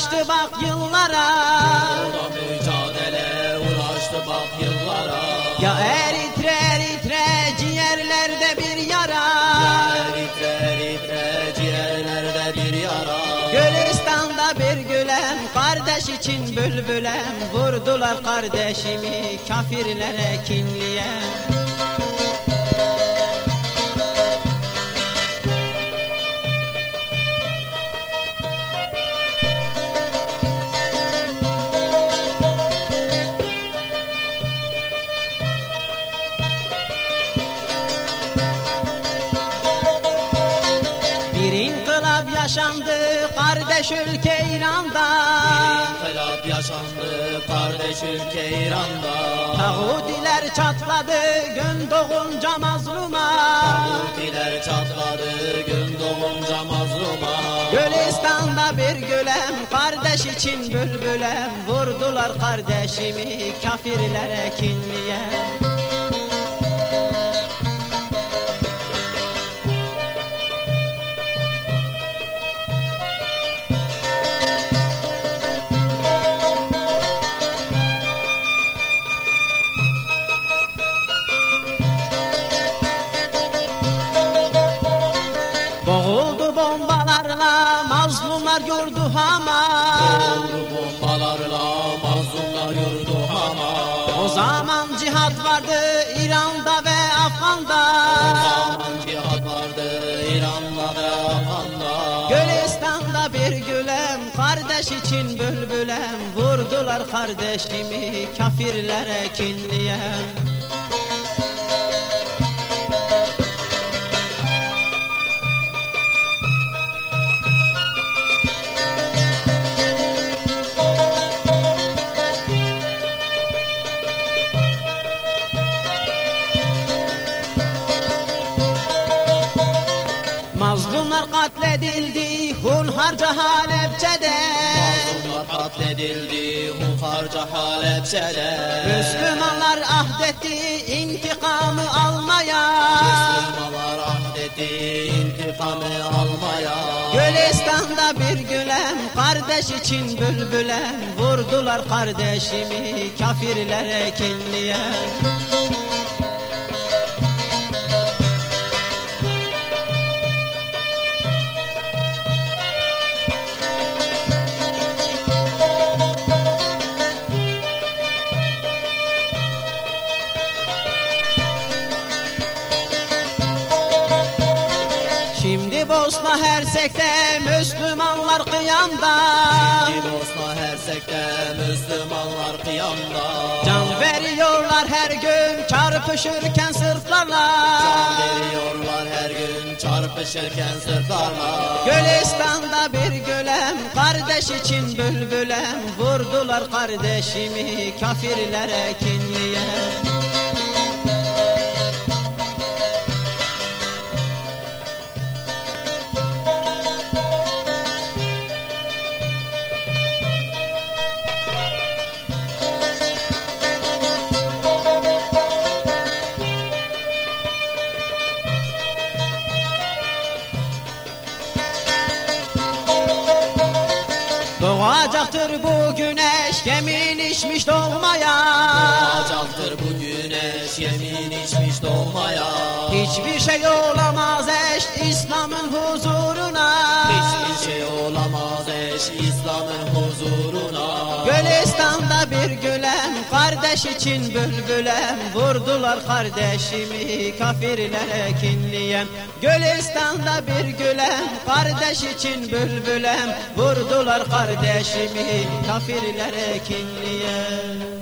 uğraştı bak yıllara. Uğruna mücadele uğraştı bak yıllara Ya eritre eritre ciğerlerde bir yara Eritre eritre ciğerlerde bir yara. Gülistan'da bir gülem kardeş için bülbülem. Vurdular kardeşimi kafirlere kinliye inkılap yaşandı kardeş ülke İran'da. İnkılap yaşandı kardeş ülke İran'da. Tahudiler çatladı gün doğunca mazluma. Hutiler çatladı gün doğunca mazluma. Gülistan'da bir gülem kardeş için bülbülem. Vurdular kardeşimi kafirlere kinliye Boğuldu bombalarla mazlumlar yurdu hama Vurdu bombalarla mazlumlar yurdu hama O zaman cihat vardı İran'da ve Afgan'da. Zaman cihat vardı İran'la ve Afgan'da. Gülistan'da bir gülem kardeş için bülbülem. Vurdular kardeşimi kafirlere kinliye katledildi hunharca Halepçe'de. Katledildi hunharca Halepçe'de. Müslümanlar ahdetti intikamı almaya. Müslümanlar ahdetti intikamı almaya. Gülistan'da bir gülem kardeş için bülbülem Vurdular kardeşimi kafirlere kinliye Hersek'te Müslümanlar kıyamda Ki Bosna Hersek'te Müslümanlar kıyamda Can veriyorlar her gün çarpışırken sırtlarla Veriyorlar her gün çarpışırken sırtlarla Gülistan'da bir gülem kardeş için bülbülem. Vurdular kardeşimi kafirlere kinliye Doğacaktır bu güneş yemin içmiş doğmaya. Doğacaktır bu güneş yemin içmiş doğmaya. Hiçbir şey olamaz eş İslam'ın huzuruna. Hiçbir şey olamaz eş İslam'ın huzuruna. Gülistan'da bir gülem kardeş için bülbülem Vurdular kardeşimi kafirlere kinliyem Gülistan'da bir gülem kardeş için bülbülem Vurdular kardeşimi kafirlere kinliyem